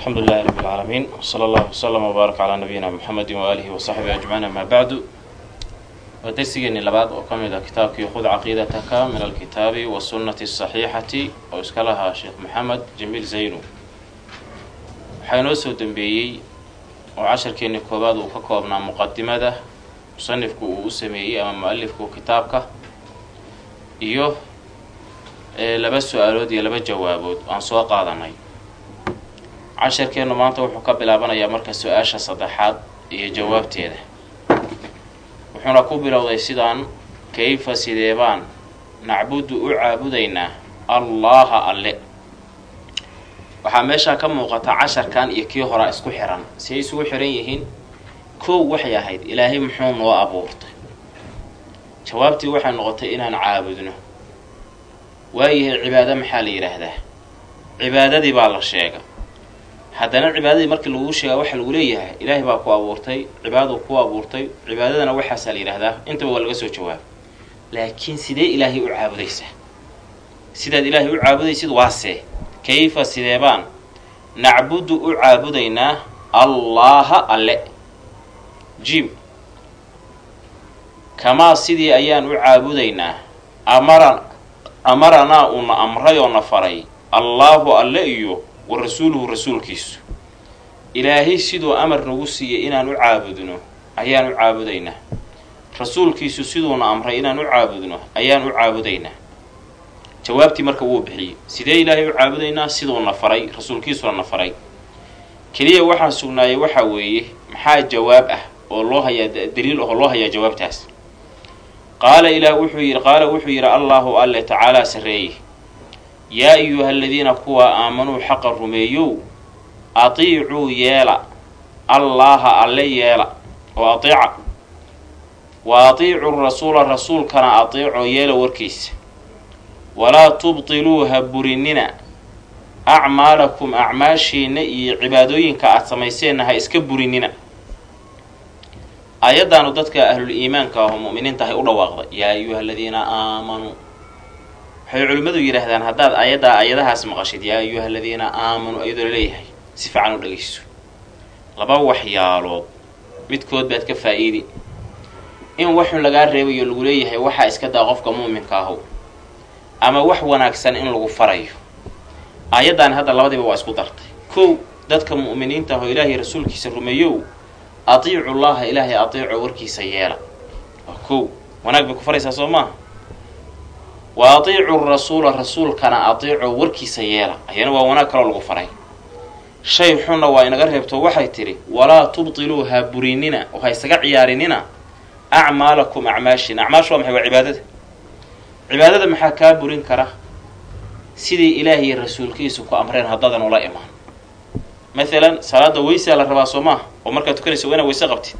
alxamdu lilahi rab اlcaalamiin wsala allahu wslama wbaarak calaa nabiyina mxamedi waaalihi wasaxbihi ajmaciin amaa bacdu waa darsigeeni labaad oo ka mid ah kitaabkii khud caqiidataka min alkitaabi wasunnati asaxiixati oo iska lahaa sheekh maxamed jamiil zaynu waxaa inoo soo dembeeyey oo casharkeeni koowaad uu ka koobnaa muqadimada musanifku uu u sameeyey ama mu'alifku kitaabka iyo laba su'aalood iyo laba jawaabood aan soo qaadanay casharkeennu maanta wuxuu ka bilaabanayaa marka su'aasha saddexaad iyo jawaabteeda. Wuxuuna ku bilowday sidaan kayfa sideebaan? Nacbudu u caabudaynaa allaha alle. Waxaa meeshaa ka muuqata casharkan iyo kii horaa isku xiran. Si ay isugu xiran yihiin kow waxay ahayd ilaahay muxuu noo abuurtay. Jawaabtii waxay noqotay inaan caabudno. Waayahay cibaado maxaa la yidhaahdaa? Cibaadadii baa la sheega haddana cibaadadii markii laguu sheegaa waxaa lagu leeyahay ilaahay baa ku abuurtay cibaadadu ku abuurtay cibaadadana waxaasaa la yidhahdaa intaba waa laga soo jawaaba laakiin sidee ilaahay u caabudaysaa sidaad ilaahay u caabudaysid waase kayfa sideebaan nacbudu u caabudaynaa allaaha alle. Jim kamaa sidii ayaan u caabudaynaa? Amara amaranaa uuna amray oo na faray. Allaahu alle iyo wa rasuuluhu rasuulkiisu. Ilaahay siduu amar nagu siiyey inaan u caabudno ayaan u caabudaynaa rasuulkiisu siduuna amray inaan u caabudno ayaan u caabudaynaa jawaabtii marka wuu bixiyey sidee ilaahay u caabudaynaa? Siduuna faray rasuulkiisuna na faray. Keliya waxaan sugnaayay waxaa weeye maxaa jawaab ah oo loo hayaa daliil oo loo hayaa jawaabtaas? Qaala ilaah wuxuu yidhi qaala wuxuu yidhi allaahu alle tacaalaa sarreeye yaa ayuha aladiina kuwa aamanuu xaqa rumeeyow atiicuu yeela allaaha alle yeela oo atiica. Wa atiicu rasuula rasuulkana atiicoo yeela warkiisa. Walaa tubtiluu ha burinina acmaalakum acmaashiinna iyo cibaadooyinka aad samayseenna ha iska burinina. Aayaddaanu dadka ahlul iimaanka aho mu'miniinta hay u dhawaaqday yaa ayuha aladiina aamanuu waxay culimmadu yidhaahdaan haddaad ayaddaa ayadahaas maqashid yaa ayuha aladiina aamanuu ayadoo la leeyahay si fiican u dhagayso laba waxyaalood midkood baad ka faa-iidi. In waxun lagaa reebayo lagu leeyahay waxaa iska daa qofka muuminka ahow. Ama wax wanaagsan in lagu farayo. Aayaddaani hadda labadiiba waa isku dartay. Kow dadka mu'miniinta ahoo ilaahay rasuulkiisa rumeeyow atiicu llaha ilaahay atiico warkiisa yeela. Waa kow. Wanaag bay ku faraysaa soo maaha wa atiicu rasuula rasuulkana atiico warkiisa yeela. Ayana waa wanaag kaloo lagu faray. Shay xunna waa inaga reebto waxay tidhi walaa tubtiluu ha burinina oo ha isaga ciyaarinina acmaalakum acmaashiina. Acmaashu waa maxay? Waa cibaadada. Cibaadada maxaa kaa burin kara? Sidii ilaahiy rasuulkiisu ku amreen haddaadan ula imaan. Maalan salaada weysaa la rabaa soo maaha? Oo markaad tukanayso waa inaad weyse qabtid.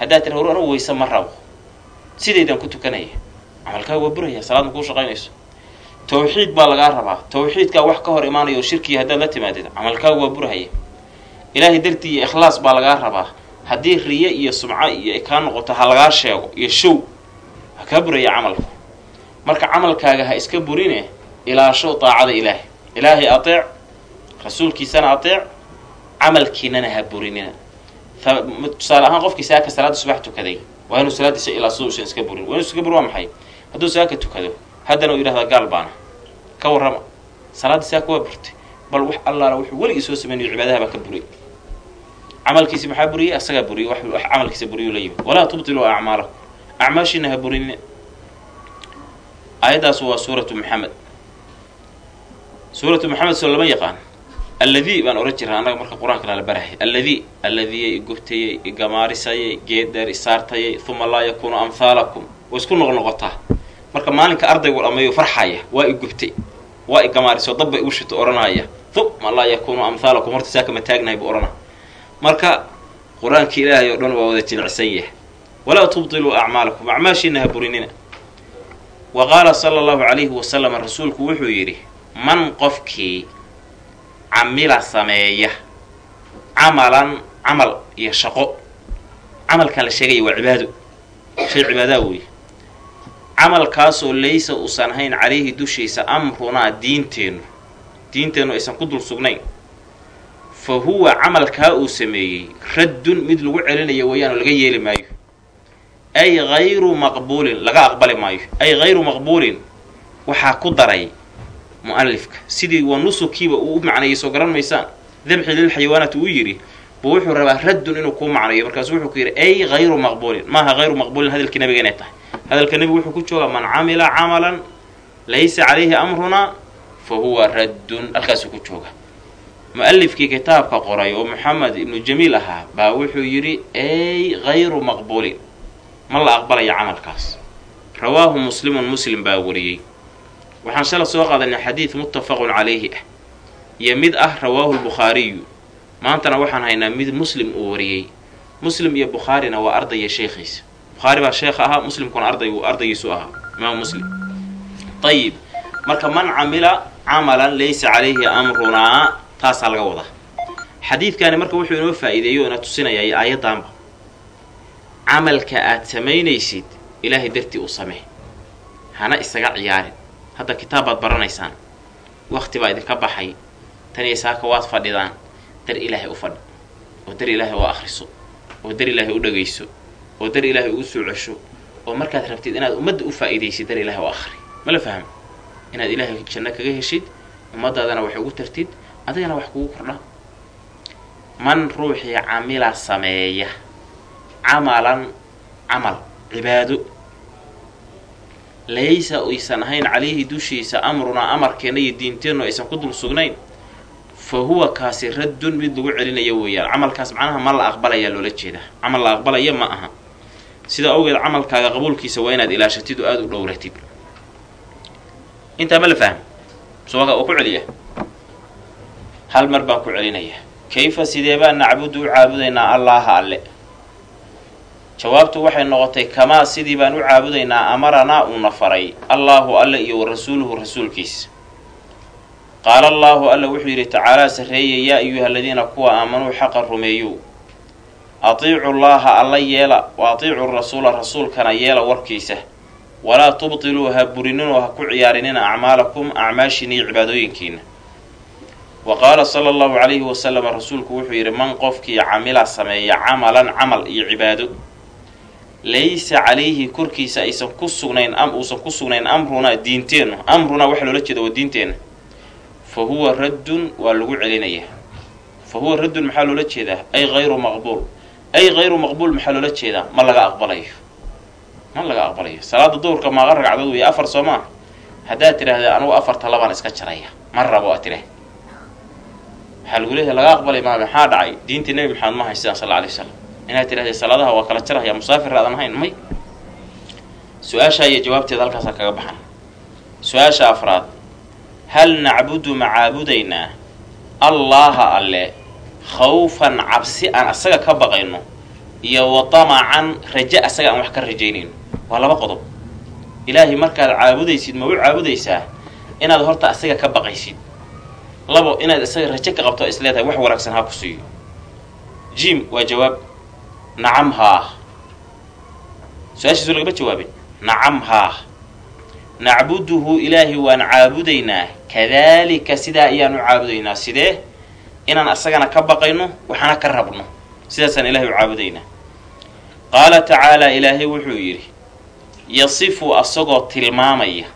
Haddaad tira hor anugu weyse ma rabo. Sidaydaan ku tukanaya camalkaaga waa buraya salaad ma kuu shaqaynayso. Tawxiid baa lagaa rabaa. Tawxiidkaa wax ka hor imaanaya oo shirkiya haddaad la timaadid camalkaaga waa burhaya ilaahay dartii iyo ikhlaas baa lagaa rabaa. Haddii riye iyo sumco iyo kaa noqoto ha lagaa sheego iyo show ha kaa buraya camalku marka camalkaaga ha iska burine ilaasho daacada ilaahay. Ilaahay ateec rasuulkiisana ateec camalkiinana ha burinina. Tusaale ahaan qofkii saaka salaada subax tukaday waa inuu salaadiisa ilaasado usan iska burin. Waa inu iska buri waa maxay hadduu saaka tukado haddana uu yidhahdaa gaal baana. Ka warrama salaadii saaka waa burtay bal wax allaala wuxuu weligii soo sameynayo cibaadaha baa ka buray. Camalkiisi maxaa buriyey? Asagaa buriyey wax camalkiisa buriyuu la yimid walaa tubtiluu acmaalakum. Acmaashiina ha burinina aayaddaas waa suuratu maxamed suuratu maxamed soo lama yaqaan. Alladii baan ohan jirnaa annaga marka qur'aanka nala barahay. Alladii alladiyay igubtayey igamaarisayay geeddheer isaartayay uma laa yakuunu amhaalakum way isku noqnoqotaa marka maalinka ardaygu dhammeeyo farxaya waa igubtay waa igamaariso dabbay igu shito odhanaya uma laa yakuunu amhaalakum horta saaka ma taagnahay buu odhana marka qur'aanka ilaahay oo dhan waa wada jilicsan yahay. Walaa tubtiluu acmaalakum acmaashiina ha burinina. Wa qaala sala allahu calayhi wasalam rasuulku wuxuu yidhi man qofkii camila sameeya camalan camal iyo shaqo camalkan la sheegaya waa cibaado shay cibaadaa weeye camalkaasoo laysa uusan ahayn calayhi dushiisa amrunaa diinteennu diinteennu aysan ku dul sugnayn fa huwa camalkaa uu sameeyey raddun mid lagu celinayo weeyaan oo laga yeeli maayo. Ay hayru maqbuulin laga aqbali maayo. Ay hayru maqbuulin waxaa ku daray mu'alifka sidii wa nusukiiba uu u macneeyey soo garan maysaan? Dabxi lilxayawaanaat uu yidhi buu wuxuu rabaa raddun inuu kuu macneeyo markaasu wuxuu ku yidhi ay hayru maqbuulin maaha hayru maqbuulin hadalkii nabiga inay tahay hadalka nebigu wuxuu ku joogaa man camila camalan laysa calayhi amrunaa fa huwa raddun. Halkaasuu ku jooga mu'alifkii kitaabka qoray oo moxamed ibnu jamiil ahaa baa wuxuu yidhi ay hayru maqbuulin ma la aqbalaya camalkaas. Rawaahu muslimun muslim baa wariyey. Waxaan shala soo qaadanay xadiid muttafaqun calayhi ah. Iyo mid ah rawaahu lbukhaariyu maantana waxaan haynaa mid muslim uu wariyey. Muslim iyo bukhaarina waa ardaya sheekhiisa bukhaari baa sheekh ahaa muslimkuna arday ardaygiisu ahaa imaam muslim. Ayib marka man camila camalan laysa calayhi amrunaa taasaa laga wadaa. Xadiidkani marka wuxuu inoo faa'iideeyo ina tusinayaa aayaddaanba camalka aad samaynaysid ilaahay dartii u samee. Hana isaga ciyaarin. Hadda kitaab baad baranaysaan. Wakti baa idinka baxay. Tan iyo saaka waad fadhidaan. Dar ilaahay u fadhi oo dar ilaahay u akhriso. Oo dar ilaahay u dhagayso oo dar ilaahay ugu soo cesho oo markaad rabtid inaad ummadda u faa'iidaysid dar ilaahay u akhri. Ma la fahmo inaad ilaahay janno kaga heshid ummaddaadana wax ugu tartid adigana wax kugu kordha man ruuxii camila sameeya camalan camal cibaado. Laysa aysan ahayn calayhi dushiisa amrunaa amarkeenna iyo diinteennu aysan ku dul sugnayn fa huwa kaasi raddun mid lagu celinayo weeyaan. Camalkaas macnaha ma la aqbalayaa loola jeedaa. Camal la aqbalaya ma aha sida awgeed camalkaaga qabuulkiisa waa inaad ilaashatid oo aada u dhowratid intaa ma la fahmo suwaga oo ku celiya? Hal mar baan ku celinayaa kayfa sidee baan nacbudu u caabudaynaa allaaha alle? Jawaabtu waxay noqotay kamaa sidii baan u caabudaynaa amaranaa uuna faray allaahu alle iyo wa rasuuluhu rasuulkiisa qaala allaahu alle wuxuu yidhi tacaalaa sarreeye yaa ayuha aladiina kuwa aamanuu xaqa rumeeyow atiicu llaaha alla yeela wa atiicu rasuula rasuulkana yeela warkiisa. Walaa tubtiluu ha burininoo ha ku ciyaarinina acmaalakum acmaashiina iyo cibaadooyinkiina wa qaala sala allahu calayhi wasalama rasuulku wuxuu yidhi man qofkii camila sameeya camalan camal iyo cibaado laysa calayhi korkiisa aysan ku sugnayn am uusan ku sugnayn amrunaa diinteennu amrunaa waxaa loola jeeda waa diinteenna fa huwa raddun waa lagu celinayaa fa huwa raddun maxaa loola jeedaa? Ay hayru maqbuul ay hayru maqbuul maxaa loola jeedaa ma laga aqbalayo ma laga aqbalayo salaada duhurka maaqa ragcadood wey afar soo maa haddaad tidhaahda anugu afarta labaan iska jaraya ma rabo aad tidhah waxaa lagu leeyahay laga aqbalay maa maxaa dhacay diintii nebi maxamed ma haystaan sal alay wasalam inaad tidhahda salaadaha waa kala jarahaya musaafir aadan ahayn may su'aashaa iyo jawaabteeda halkaasaa kaga baxan su'aasha afraad hal nacbudu ma caabudaynaa allaaha alle khawfan cabsi aan asaga ka baqayno iyo wa damacan raje asaga aan wax ka rajaynayno waa laba qodob. Ilaahay markaad caabudaysid ma u caabudaysaa inaad horta asaga ka baqaysid? Labo inaad isaga raje ka qabto is leedahay wax wanaagsan ha ku siiyo. Jim waa jawaab. Nacam haah su'aashiisu lagama jawaabin. Nacam haah nacbuduhu ilaahay waan caabudaynaa. Kadaalika sidaa ayaan u caabudaynaa. Sidee inaan asagana ka baqayno waxana ka rabno. Sidaasaan ilahay u caabudaynaa qaala tacaalaa ilaahay wuxuu yidhi yasifu asagoo tilmaamaya.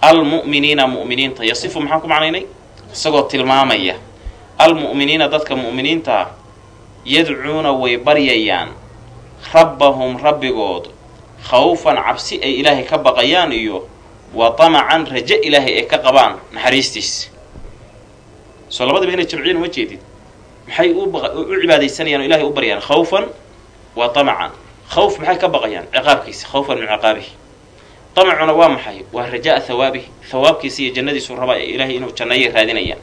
Almu'miniina mu'miniinta yasifu maxaan ku macnaynay isagoo tilmaamaya. Almu'miniina dadka mu'miniintaa yadcuuna way baryayaan. Rabbahum rabbigood khawfan cabsi ay ilaahay ka baqayaan iyo wa tamacan raje ilaahay ay ka qabaan naxariistiis soo labadaba inay jamciyin uma jeedid maxay u cibaadaysanayaan oo ilahay u baryaan khawfan wa tamacan khawf maxay ka baqayaan? Ciqaabkiisa khawfan min ciqaabihi tamacuna waa maxay? Waa rajaa hawaabihi hawaabkiisa iyo jannadiisu rabaa ilaahay inuu jannaeyay raadinayaan.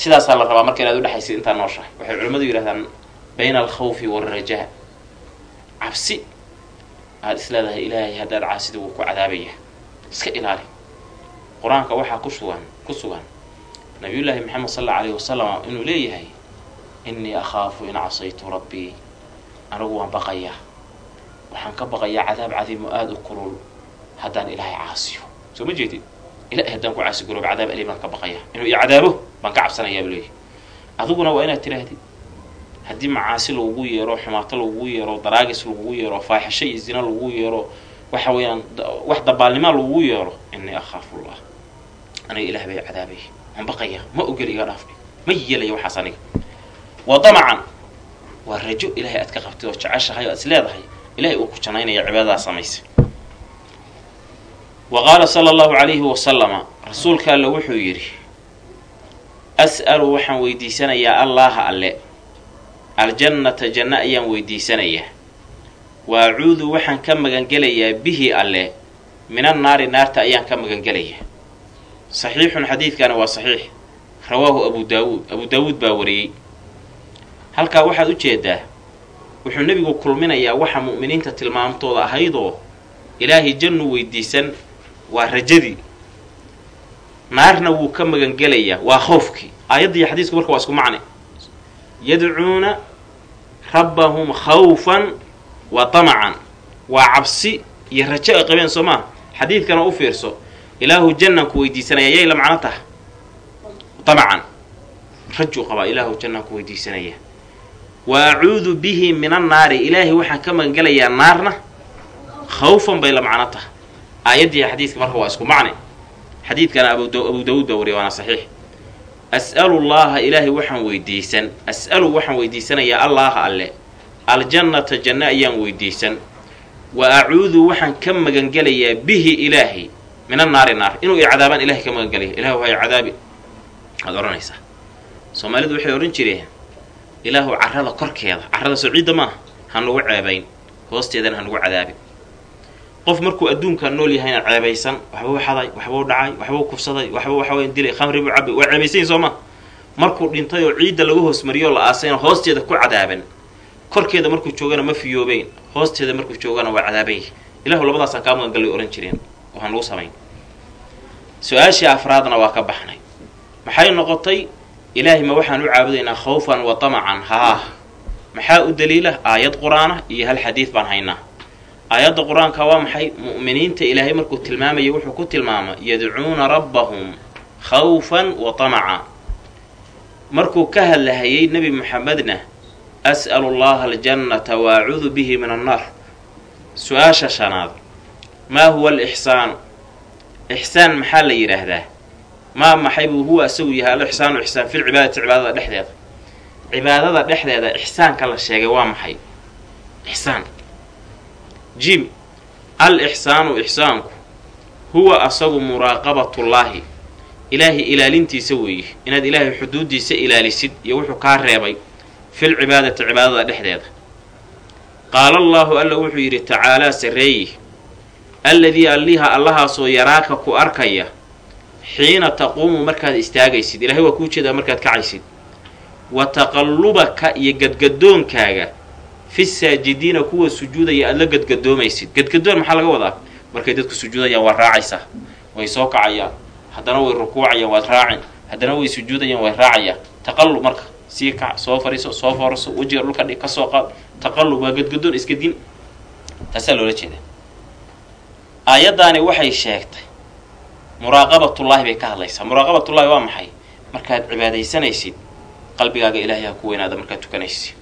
Sidaasaa la rabaa marka inaad udhexaysid intaa nooshahay. Waxay culimmadu yidhahdaan bayna alkhawfi waalrajaa cabsi aada is leedahay ilaahay haddaad caasida wuu ku cadaabaya iska ilaali. Qur'aanka waxaa ku sugan ku sugan nabiyullaahi maxamed sal alla alayhi wasalam inuu leeyahay innii akhaafu in casaytu rabbii anigu waan baqayaa. Waxaan ka baqayaa cadaab cadiimo aada u kulul haddaan ilaahay caasiyo. Soo ma jeedid ilahay haddaan ku caasi garoob cadaab ali baan ka baqayaa. Inuu i cadaabo baan ka cabsanayaa buu leeyahy adiguna waa inaad tidhaahdid haddii macaasi lagugu yeero xumaato lagugu yeero daraagis lagugu yeero faaxisho iyo zina lagugu yeero waxa weeyaan wax dabaalnimaa lagugu yeero innii akhaafullah aniga ilaah bay cadaabay waan baqaya ma ogel iga dhaafay ma yeelaya waxaas aniga. Wa damacan waa rajo ilaahay aad ka qabtid oo jeceshahay oo aad is ilahay uu ku janaynaya cibaadadaa samaysay. Wa qaala sala allahu calayhi wasalama rasuulka alle wuxuu yidhi as'alu waxaan weydiisanayaa allaaha alle aljannata janno ayaan weydiisanayaa. Wa acuudu waxaan ka magangelayaa bihi alle minan naari naarta ayaan ka magangelayaa saxiixun xadiidkana waa saxiix. Rawaahu abu daawuud. Abu daawuud baa wariyey. Halkaa waxaad u jeedaa wuxuu nebigu kulminayaa waxa mu'miniinta tilmaamtooda ahaydoo ilaahay jannu weydiisan waa rajadii. Naarna wuu ka magangelayaa waa khoofkii aayadda iyo xadiisku marka waa isku macne. Yadcuuna rabbahum khawfan wa tamacan waa cabsi iyo rajo ay qabeen soo maa xadiidkana u fiirso ilaahu jannanku weydiisanaya yay la macno taha tamacan rajuu qabaa ilaahu jannanku weydiisanaya wa acuudu bihi min annaari ilaahay waxaan ka magangelayaa naarna khawfan bay la macno taha aayaddii xadiidka marka waa isku macne xadiidkana abu daawuud baa wariya waana saxiix as'alu llaaha ilaahay waxaan weydiisan as'alu waxaan weydiisanayaa allaaha alle aljannata janno ayaan weydiisan wa acuudu waxaan ka magangelayaa bihi ilaahay min annaari naar. Inuu i cadaabaan ilahay ka magangelaya ilahu hay cadaabi. Waad odhanaysaa soomaalidu waxay odhan jireen ilaahu carrada korkeeda carrada ciidda maaha ha nugu ceebayn. Hoosteedana ha nugu cadaabin. Qof markuu adduunkaa nool yahayna ceebaysan waxbuu xaday waxbuu dhacay waxbuu kufsaday waxbuu waxaweyn dilay khamri buu cabay waa ceebaysanyi soo ma? Markuu dhintay oo ciidda lagu hoosmariyoo la aasayna hoosteeda ku cadaaban korkeeda markuu joogana ma fiyoobeyn hoosteeda markuu joogana waa cadaaban yahi ilahu labadaasaan kaa magangallay odhan jireen han lagu samayn. Su'aashii afraadna waa ka baxnay. Maxay noqotay? Ilaahay ma waxaan u caabudaynaa khawfan wa tamacan haah maxaa u daliila? Aayad qur'aana iyo hal xadiid baan haynaa. Aayadda qur'aanka waa maxay? Mu'miniinta ilaahay markuu tilmaamaya wuxuu ku tilmaama yadcuuna rabbahum khawfan wa tamaca markuu ka hadlahayay nebi moxamedna as'alu llaha aljannata wa acuudu bihi min annaar. Su'aasha shanaad maa huwa alixsaanu? Ixsaan maxaa la yidhaahdaa? Maa maxay buu huwa isagu yahay alixsaanu ixsaan fil cibaadati cibaadada dhexdeeda? Cibaadada dhexdeeda ixsaanka la sheegay waa maxay? Ixsaan. Jim al ixsaanu ixsaanku huwa asagu muraaqabatullaahi ilaahay ilaalintiisa weeye inaad ilaahay xuduuddiisa ilaalisid iyo wuxuu kaa reebay fil cibaadati cibaadada dhexdeeda. Qaala allaahu alla wuxuu yidhi tacaalaa sarreeyi alladii alliha allahaasoo yaraaka ku arkaya xiina taquumu markaad istaagaysid. Ilahay waa kuu jeedaa markaad kacaysid. Wa taqallubaka iyo gadgadoonkaaga fi saajidiina kuwa sujuudaya aada la gadgadoomaysid. Gadgadoon maxaa laga wadaa? Markay dadku sujuudayaan waad raacaysaa. Way soo kacayaan. Haddana way rukuucayaan waad raacin. Haddana way sujuudayaan way raacayaan. Taqallub marka sii kac soo fariiso soo foorso wejiga dhulka dhig ka soo qaad. Taqallub waa gadgadoon iska din. Taasaa loola jeeda aayaddaani waxay sheegtay muraaqabatullaahi bay ka hadlaysaa. Muraaqabatullaahi waa maxay? Markaad cibaadaysanaysid qalbigaaga ilaahay ha ku weynaada markaad tukanaysid.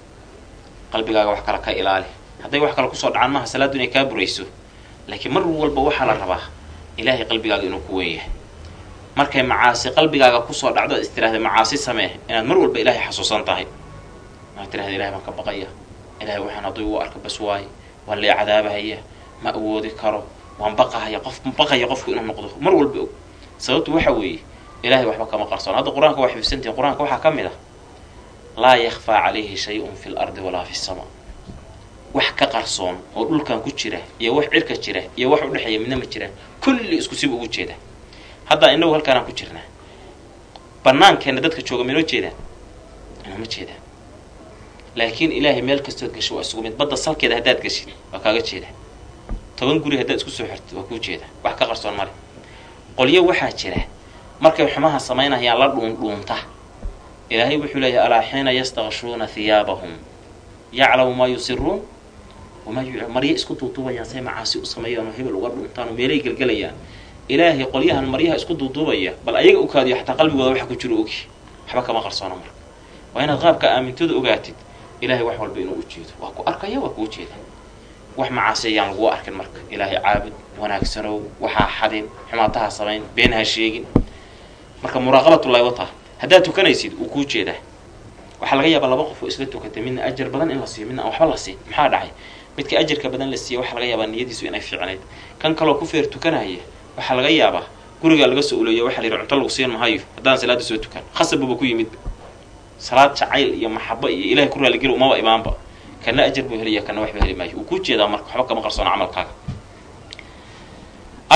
Qalbigaaga wax kale ka ilaali. Hadday wax kale ku soo dhacaan maaha salaaddu inay kaa burayso. Laakiin mar walba waxaa la rabaa ilaahay qalbigaaga inuu ku weyn yahay. Markay macaasi qalbigaaga ku soo dhacdo ad is tiraahda macaasi samee inaad mar walba ilaahay xasuusan tahay. Inaad tirahda ilahay baan ka baqaya? Ilahay waxaan hadduu igu arka bas waaye waan lee cadaabahaya ma awoodi karo waan baqahaya qof baqaya qofku inuu noqdo. Mar walba og. Sababtu waxa weeye ilahay waxba kama qarsoon. Hadda qur'aanka waa xifsantihin qur'aanka waxaa ka mid ah laa yakfaa calayhi shay-un fi lardi walaa fi sama. Wax ka qarsoon oo dhulkan ku jira iyo wax cirka jira iyo wax udhexeeya midna ma jiraan. Kulli isku siba ugu jeeda. Haddaa inagu halkaanaan ku jirnaa bannaankeenna dadka jooga minoo jeedaan? Inoma jeedaan. Laakiin ilaahay meel kastood gasho waa isugu mid. Badda salkeeda haddaad gashid waa kaaga jeeda toban guri haddaad isku soo xirtid waa kuu jeeda wax ka qarsoon male qolyo waxaa jira. Markay xumaha samaynayaan la dhuundhuunta. Ilaahay wuxuu leeyahay alaa xiina yastakashuuna hiyaabahum yaclamu maa yusiruun marya isku duuduubayaan say macaasi u sameeyaan oo hebel uga dhuntaan oo meelay gelgelayaan. Ilaahay qolyahan maryaha isku duuduubaya bal ayaga u kaadiyo xataa qalbigooda waxa ku jiro ogi. Waxba kama qarsoona marka waa inaad qaabka aamintooda ogaatid. Ilaahay wax walba inuu ujeedo waa ku arkaya waa kuu jeeda wax macaasiyayaan laguu arkin marka. Ilaahay caabud wanaagsanow waxaa xadin xumaataha samayn been ha sheegin. Marka muraaqabatullahi wataa haddaad tukanaysid wuu kuu jeedaa. Waxaa laga yaabaa laba qof oo isla tukatay midna ajar badan in la siiyo midna waxba la siin. Maxaa dhacay? Midka ajarka badan la siiya waxaa laga yaabaa niyadiisu inay fiicnayd. Kan kaloo ku feer tukanaya waxaa laga yaabaa gurigaa laga soo uleeya waxa la yidhi cunto lagu siin mahayo haddaan salaada soo tukan khasabuba ku yimid. Salaad jacayl iyo maxabo iyo ilahay ku raaligeli umaba imaanba kana ajar buu helaya kana waxba heli maayo. Wuu kuu jeedaa marka waxba kama qarsoona camalkaaga.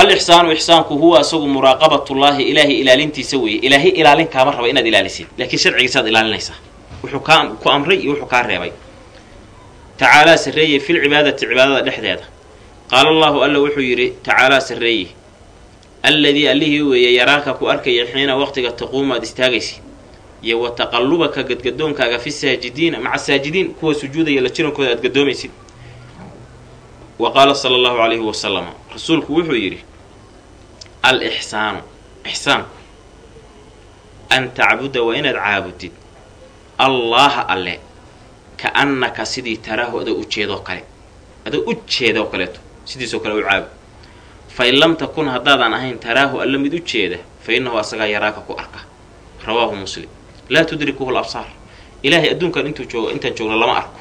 Alixsaanu ixsaanku huwa isagu muraaqabatullaahi ilaahay ilaalintiisa weeye. Ilaahay ilaalin kaama raba inaad ilaalisid laakiin sharcigiisaad ilaalinaysaa. Wuxuu kaa ku amray iyo wuxuu kaa reebay. Tacaalaa sarreeye fil cibaadati cibaadada dhexdeeda. Qaala allahu alla wuxuu yidhi tacaalaa sarreeye alladii allihii weeye yaraaka ku arkaya xiina waqtiga taquumu aad istaagaysid iyo wa taqallubaka gadgadoonkaaga fi saajidiina maca saajidiin kuwa sujuudaya la jirankooda aad gadoomaysid. Wa qaala sala allahu calayhi wasalama rasuulku wuxuu yidhi al ixsaanu ixsaanku an tacbuda waa inaad caabudid allaaha alle ka annaka sidii taraahu adoo ujeedoo kale adoo u kaleeto sidiisoo kale u caabud fa in lam takun haddaadan ahayn taraahu alle mid u jeeda fa innahu asagaa yaraaka ku arka. Rawaahu muslim laa tudrikuhu labsaar ilaahay adduunkan intuu joogo intaan joogno lama arko.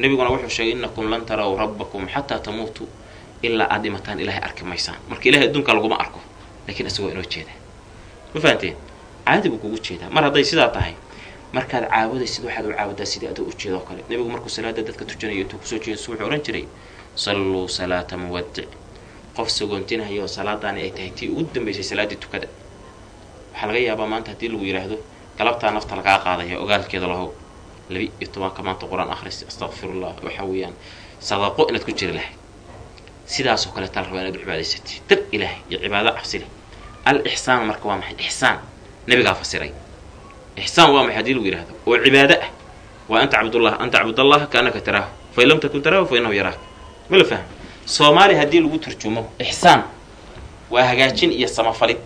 Nebiguna wuxuu sheegay innakum lan taraw rabbakum xataa tamuutuu ilaa aad dhimataan ilahay arki maysaan. Marka ilahay adduunka laguma arko lakiin isagoo inoo jeeda. Ma fahanteen? Caadi buu kugu jeedaa. Mar hadday sidaa tahay markaad caabudaysid waxaad u caabudaa sidii adoo ujeedoo kale. Nebigu markuu salaada dadka tujanayo intuu ku soo jeedasu wuxuu odhan jiray salluu salaata muwadic qof sagoontinaya oo salaadaani ay tahay tii ugu dambaysay salaaddii tukada. Waxaa laga yaabaa maanta haddii lagu yidhaahdo galabtaa nafta lagaa qaadaya ogaalkeeda lahow labi iyo tobanka maanta qur'aan akhris astaqfirullah waxa weeyaan sadaqo inaad ku jiri lahayd. Sidaasoo kale tal rabaa inaad u cibaadaysatid dar ilaahay iyo cibaado cabsi leh. Marka waa maxay? Ixsaan nebigaa fasiray. Ixsaan waa maxay haddii lagu yidhahdo oo cibaado ah. Waa an tacbudullah an tacbud allaha kaanaka taraahu. Fain lam takun taraahu fa innahu yaraak. Ma la fahmo soomaali haddii lagu turjumo ixsaan waa hagaajin iyo samafalid.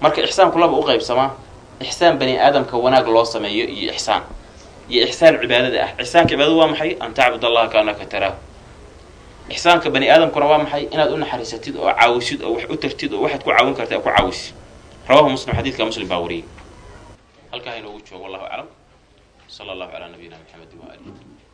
Marka ixsaanku laba u qaybsamaa ixsaan bani aadamka wanaag loo sameeyo iyo ixsaan. Iyo ixsaan cibaadada ah. Ixsaanka cibaadada waa maxay? An tacbud allaha kaanaka taraahu ixsaanka bani aadamkuna waa maxay? Inaad u naxariisatid oo caawisid oo wax u tartid oo waxaad ku caawin karta ku caawisid rawahu muslim xadiidka muslim baa wariyey. Halkaa inoogu joogo wallahu aclam sala allahu calaa nabiyina maxamedi waaalih